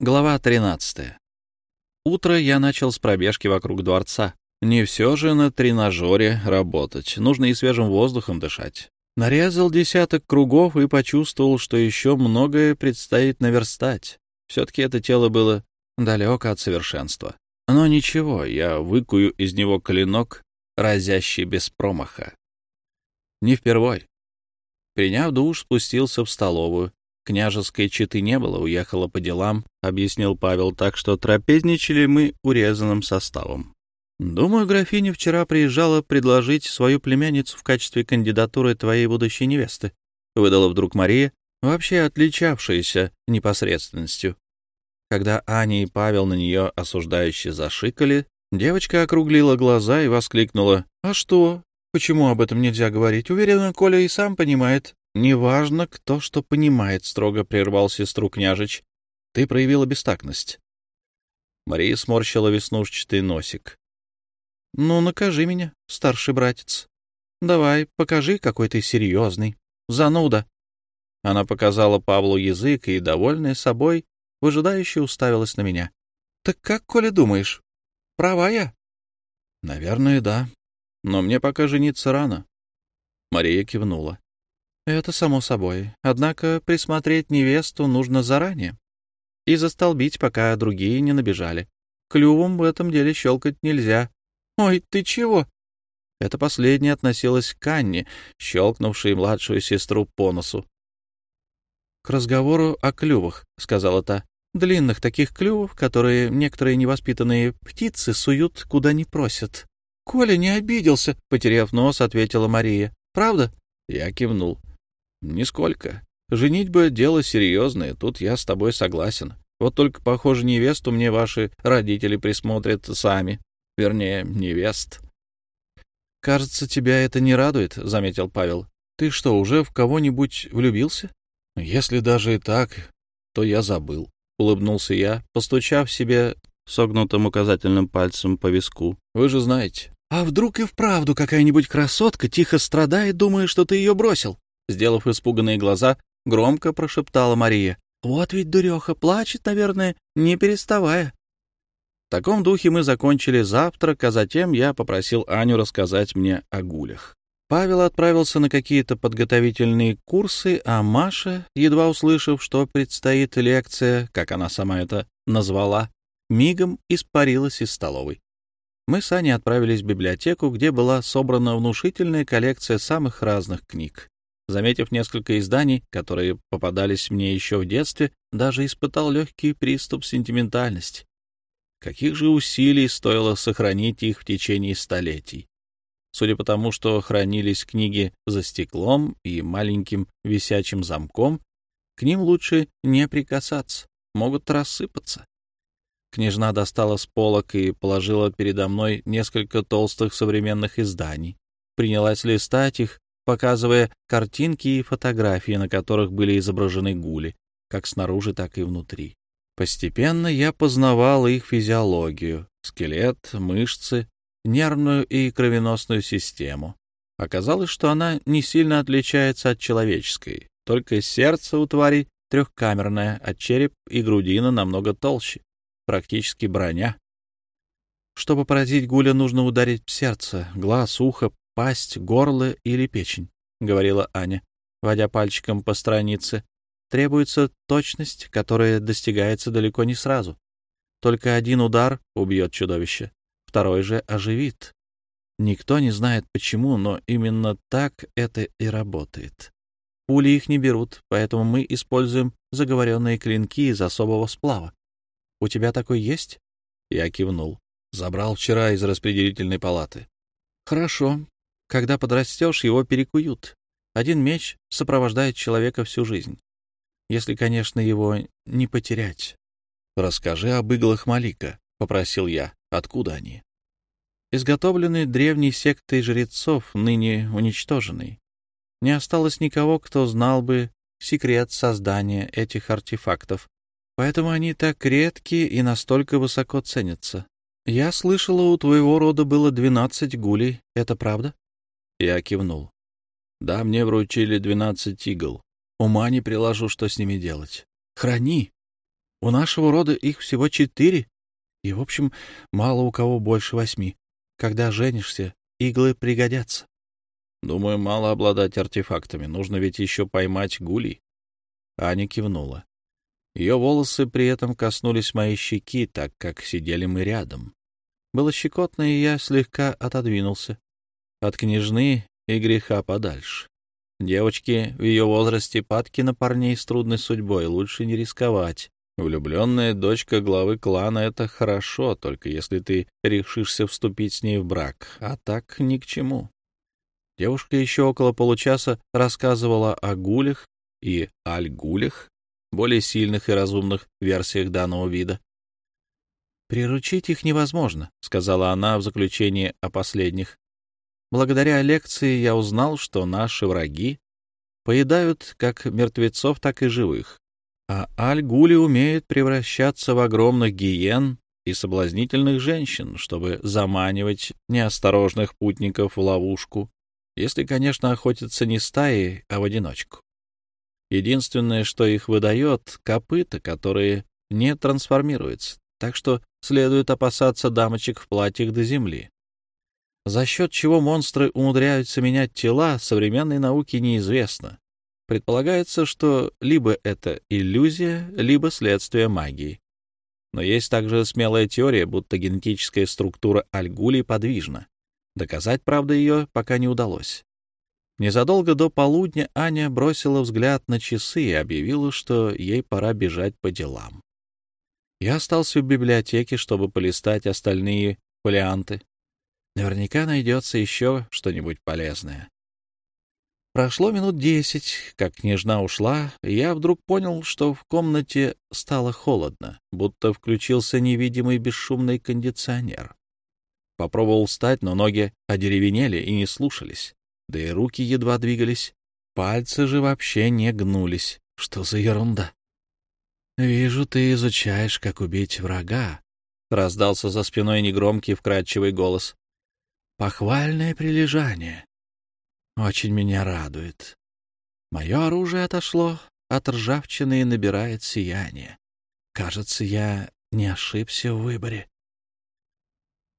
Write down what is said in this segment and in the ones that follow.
Глава 13. Утро я начал с пробежки вокруг дворца. Не все же на тренажере работать, нужно и свежим воздухом дышать. Нарезал десяток кругов и почувствовал, что еще многое предстоит наверстать. Все-таки это тело было далеко от совершенства. Но ничего, я выкую из него клинок, разящий без промаха. Не впервой. Приняв душ, спустился в столовую. Княжеской четы не было, уехала по делам, — объяснил Павел, так что трапезничали мы урезанным составом. Думаю, графиня вчера приезжала предложить свою племянницу в качестве кандидатуры твоей будущей невесты, — выдала вдруг Мария, вообще отличавшаяся непосредственностью. Когда Аня и Павел на нее осуждающе зашикали, девочка округлила глаза и воскликнула. — А что? Почему об этом нельзя говорить? Уверена, Коля и сам понимает. «Неважно, кто что понимает», — строго прервал сестру княжич. «Ты проявила бестактность». Мария сморщила веснушчатый носик. «Ну, накажи меня, старший братец. Давай, покажи, какой ты серьезный. Зануда». Она показала Павлу язык и, довольная собой, выжидающе уставилась на меня. «Так как, Коля, думаешь, права я?» «Наверное, да. Но мне пока жениться рано». Мария кивнула. Это само собой. Однако присмотреть невесту нужно заранее и застолбить, пока другие не набежали. Клювом в этом деле щелкать нельзя. «Ой, ты чего?» Это последнее относилось к Анне, щелкнувшей младшую сестру по носу. «К разговору о клювах», — сказала та. «Длинных таких клювов, которые некоторые невоспитанные птицы суют, куда не просят». «Коля не обиделся», — потеряв нос, ответила Мария. «Правда?» Я кивнул. Нисколько. Женитьба — дело серьезное, тут я с тобой согласен. Вот только, похоже, невесту мне ваши родители присмотрят сами. Вернее, невест. — Кажется, тебя это не радует, — заметил Павел. — Ты что, уже в кого-нибудь влюбился? — Если даже и так, то я забыл, — улыбнулся я, постучав себе согнутым указательным пальцем по виску. — Вы же знаете. — А вдруг и вправду какая-нибудь красотка тихо страдает, думая, что ты ее бросил? Сделав испуганные глаза, громко прошептала Мария. «Вот ведь дуреха плачет, наверное, не переставая». В таком духе мы закончили завтрак, а затем я попросил Аню рассказать мне о гулях. Павел отправился на какие-то подготовительные курсы, а Маша, едва услышав, что предстоит лекция, как она сама это назвала, мигом испарилась из столовой. Мы с Аней отправились в библиотеку, где была собрана внушительная коллекция самых разных книг. Заметив несколько изданий, которые попадались мне еще в детстве, даже испытал легкий приступ сентиментальности. Каких же усилий стоило сохранить их в течение столетий? Судя по тому, что хранились книги за стеклом и маленьким висячим замком, к ним лучше не прикасаться, могут рассыпаться. Княжна достала с полок и положила передо мной несколько толстых современных изданий. Принялась листать их, показывая картинки и фотографии, на которых были изображены гули, как снаружи, так и внутри. Постепенно я познавал их физиологию, скелет, мышцы, нервную и кровеносную систему. Оказалось, что она не сильно отличается от человеческой, только сердце у тварей трехкамерное, а череп и грудина намного толще, практически броня. Чтобы поразить гуля, нужно ударить в сердце, глаз, ухо, пасть, горло или печень, — говорила Аня, водя пальчиком по странице. Требуется точность, которая достигается далеко не сразу. Только один удар убьет чудовище, второй же оживит. Никто не знает почему, но именно так это и работает. Пули их не берут, поэтому мы используем заговоренные клинки из особого сплава. У тебя такой есть? Я кивнул. Забрал вчера из распределительной палаты. Хорошо. Когда подрастешь, его перекуют. Один меч сопровождает человека всю жизнь. Если, конечно, его не потерять. «Расскажи об иглах Малика», — попросил я. «Откуда они?» Изготовлены древней сектой жрецов, ныне уничтоженной. Не осталось никого, кто знал бы секрет создания этих артефактов, поэтому они так редки и настолько высоко ценятся. Я слышала, у твоего рода было двенадцать гулей. Это правда? Я кивнул. Да, мне вручили двенадцать игл. Ума не приложу, что с ними делать. Храни. У нашего рода их всего четыре, и, в общем, мало у кого больше восьми. Когда женишься, иглы пригодятся. Думаю, мало обладать артефактами. Нужно ведь еще поймать гулей. Аня кивнула. Ее волосы при этом коснулись моей щеки, так как сидели мы рядом. Было щекотно, и я слегка отодвинулся. От княжны и греха подальше. Девочки в ее возрасте падки на парней с трудной судьбой, лучше не рисковать. Влюбленная дочка главы клана — это хорошо, только если ты решишься вступить с ней в брак, а так ни к чему. Девушка еще около получаса рассказывала о гулях и альгулях, более сильных и разумных версиях данного вида. «Приручить их невозможно», — сказала она в заключении о последних. «Благодаря лекции я узнал, что наши враги поедают как мертвецов, так и живых, а альгули умеют превращаться в огромных гиен и соблазнительных женщин, чтобы заманивать неосторожных путников в ловушку, если, конечно, охотятся не стаей, а в одиночку. Единственное, что их выдает — копыта, которые не трансформируются, так что следует опасаться дамочек в платьях до земли. За счет чего монстры умудряются менять тела, современной науке неизвестно. Предполагается, что либо это иллюзия, либо следствие магии. Но есть также смелая теория, будто генетическая структура альгулей подвижна. Доказать, правда, ее пока не удалось. Незадолго до полудня Аня бросила взгляд на часы и объявила, что ей пора бежать по делам. Я остался в библиотеке, чтобы полистать остальные фолианты. Наверняка найдется еще что-нибудь полезное. Прошло минут десять, как княжна ушла, я вдруг понял, что в комнате стало холодно, будто включился невидимый бесшумный кондиционер. Попробовал встать, но ноги одеревенели и не слушались да и руки едва двигались. Пальцы же вообще не гнулись. Что за ерунда? «Вижу, ты изучаешь, как убить врага», — раздался за спиной негромкий вкрадчивый голос. «Похвальное прилежание. Очень меня радует. Мое оружие отошло от ржавчины и набирает сияние. Кажется, я не ошибся в выборе».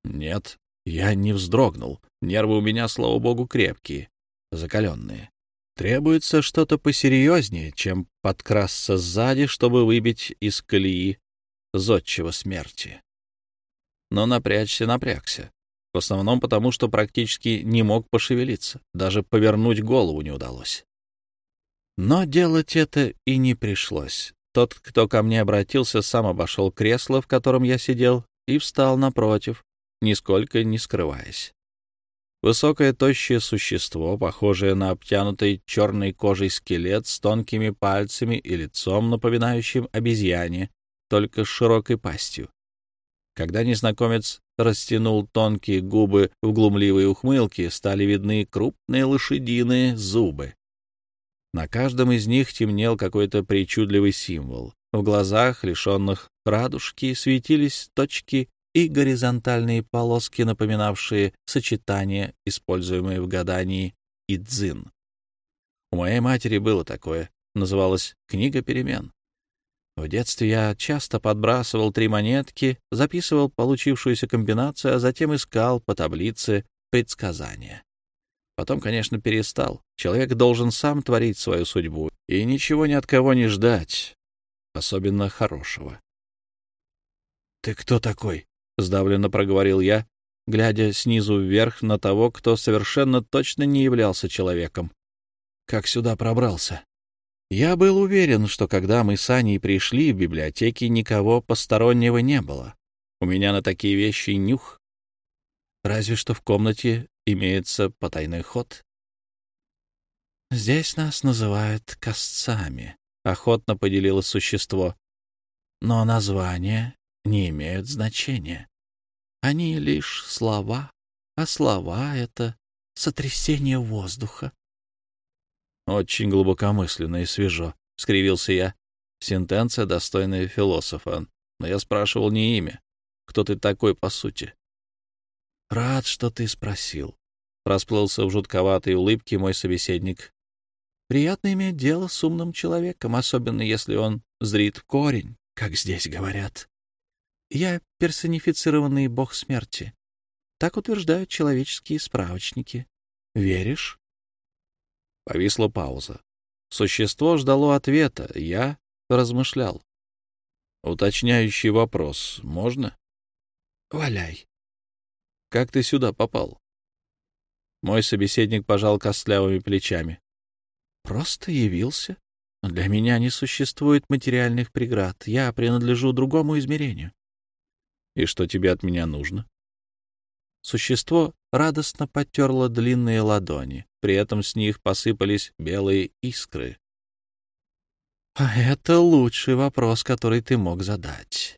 «Нет, я не вздрогнул. Нервы у меня, слава богу, крепкие, закаленные. Требуется что-то посерьезнее, чем подкрасться сзади, чтобы выбить из колеи зодчего смерти. Но напрячься напрягся. В основном потому, что практически не мог пошевелиться. Даже повернуть голову не удалось. Но делать это и не пришлось. Тот, кто ко мне обратился, сам обошел кресло, в котором я сидел, и встал напротив, нисколько не скрываясь. Высокое тощее существо, похожее на обтянутый черной кожей скелет с тонкими пальцами и лицом, напоминающим обезьяне, только с широкой пастью. Когда незнакомец растянул тонкие губы в глумливые ухмылки, стали видны крупные лошадиные зубы. На каждом из них темнел какой-то причудливый символ. В глазах, лишенных радужки, светились точки и горизонтальные полоски, напоминавшие сочетания, используемые в гадании и дзин. У моей матери было такое, называлось «Книга перемен». В детстве я часто подбрасывал три монетки, записывал получившуюся комбинацию, а затем искал по таблице предсказания. Потом, конечно, перестал. Человек должен сам творить свою судьбу и ничего ни от кого не ждать, особенно хорошего. — Ты кто такой? — сдавленно проговорил я, глядя снизу вверх на того, кто совершенно точно не являлся человеком. Как сюда пробрался? Я был уверен, что когда мы с Аней пришли, в библиотеке никого постороннего не было. У меня на такие вещи нюх. Разве что в комнате имеется потайной ход. «Здесь нас называют косцами», — охотно поделилось существо. «Но названия не имеют значения. Они лишь слова, а слова — это сотрясение воздуха. Очень глубокомысленно и свежо, — скривился я. Сентенция, достойная философа. Но я спрашивал не имя. Кто ты такой, по сути? — Рад, что ты спросил. Расплылся в жутковатой улыбке мой собеседник. Приятно иметь дело с умным человеком, особенно если он зрит в корень, как здесь говорят. Я персонифицированный бог смерти. Так утверждают человеческие справочники. Веришь? Повисла пауза. Существо ждало ответа. Я размышлял. Уточняющий вопрос. Можно? Валяй. Как ты сюда попал? Мой собеседник пожал костлявыми плечами. Просто явился. Для меня не существует материальных преград. Я принадлежу другому измерению. И что тебе от меня нужно? Существо радостно потерло длинные ладони. При этом с них посыпались белые искры. А это лучший вопрос, который ты мог задать.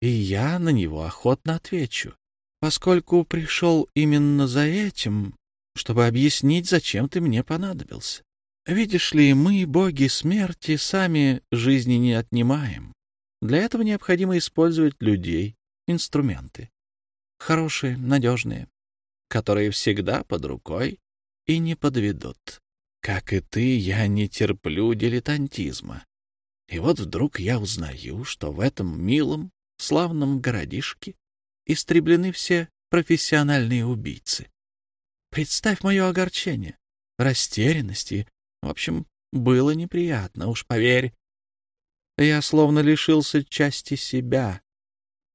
И я на него охотно отвечу, поскольку пришел именно за этим, чтобы объяснить, зачем ты мне понадобился. Видишь ли, мы, боги смерти, сами жизни не отнимаем. Для этого необходимо использовать людей, инструменты. Хорошие, надежные, которые всегда под рукой и не подведут. Как и ты, я не терплю дилетантизма. И вот вдруг я узнаю, что в этом милом, славном городишке истреблены все профессиональные убийцы. Представь мое огорчение, растерянность и в общем, было неприятно, уж поверь. Я словно лишился части себя.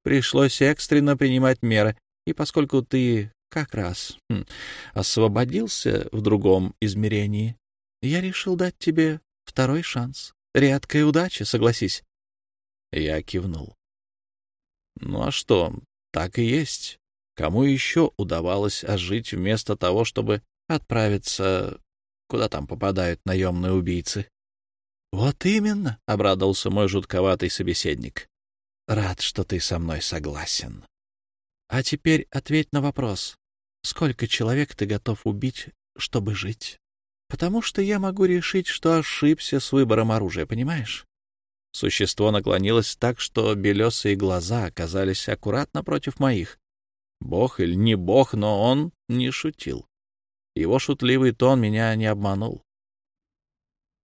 Пришлось экстренно принимать меры, и поскольку ты как раз хм, освободился в другом измерении, я решил дать тебе второй шанс. Редкая удача, согласись. Я кивнул. Ну а что, так и есть. Кому еще удавалось ожить вместо того, чтобы отправиться куда там попадают наемные убийцы. — Вот именно, — обрадовался мой жутковатый собеседник. — Рад, что ты со мной согласен. А теперь ответь на вопрос. Сколько человек ты готов убить, чтобы жить? Потому что я могу решить, что ошибся с выбором оружия, понимаешь? Существо наклонилось так, что белесые глаза оказались аккуратно против моих. Бог или не бог, но он не шутил. Его шутливый тон меня не обманул.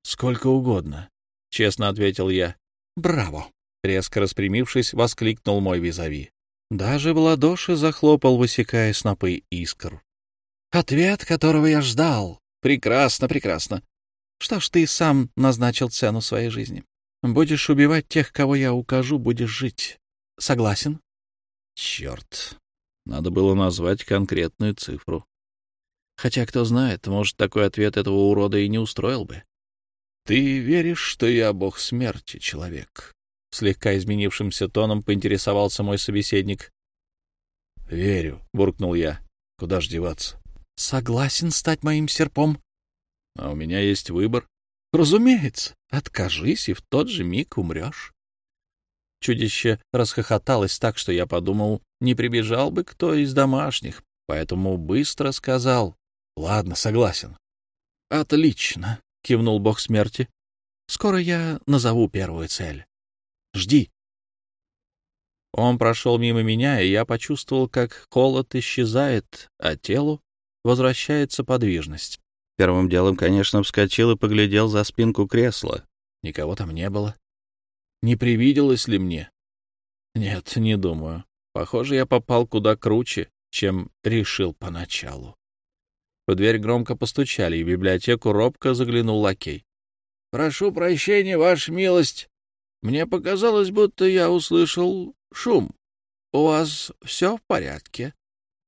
«Сколько угодно», — честно ответил я. «Браво!» — резко распрямившись, воскликнул мой визави. Даже в ладоши захлопал, высекая снопы искр. «Ответ, которого я ждал. Прекрасно, прекрасно. Что ж, ты сам назначил цену своей жизни. Будешь убивать тех, кого я укажу, будешь жить. Согласен?» «Черт, надо было назвать конкретную цифру. Хотя, кто знает, может, такой ответ этого урода и не устроил бы. — Ты веришь, что я бог смерти, человек? — слегка изменившимся тоном поинтересовался мой собеседник. — Верю, — буркнул я. — Куда ж деваться? — Согласен стать моим серпом. — А у меня есть выбор. — Разумеется. Откажись, и в тот же миг умрешь. Чудище расхохоталось так, что я подумал, не прибежал бы кто из домашних, поэтому быстро сказал — Ладно, согласен. — Отлично, — кивнул бог смерти. — Скоро я назову первую цель. Жди. Он прошел мимо меня, и я почувствовал, как холод исчезает, а телу возвращается подвижность. Первым делом, конечно, вскочил и поглядел за спинку кресла. Никого там не было. Не привиделось ли мне? Нет, не думаю. Похоже, я попал куда круче, чем решил поначалу. В дверь громко постучали, и в библиотеку робко заглянул лакей. — Прошу прощения, Ваша милость. Мне показалось, будто я услышал шум. У вас все в порядке?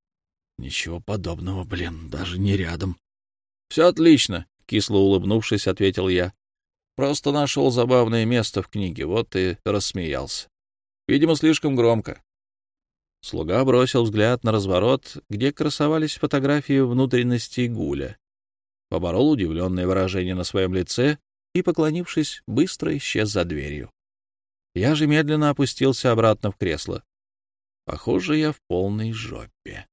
— Ничего подобного, блин, даже не рядом. — Все отлично, — кисло улыбнувшись, ответил я. Просто нашел забавное место в книге, вот и рассмеялся. Видимо, слишком громко. Слуга бросил взгляд на разворот, где красовались фотографии внутренностей Гуля. Поборол удивленное выражение на своем лице и, поклонившись, быстро исчез за дверью. Я же медленно опустился обратно в кресло. Похоже, я в полной жопе.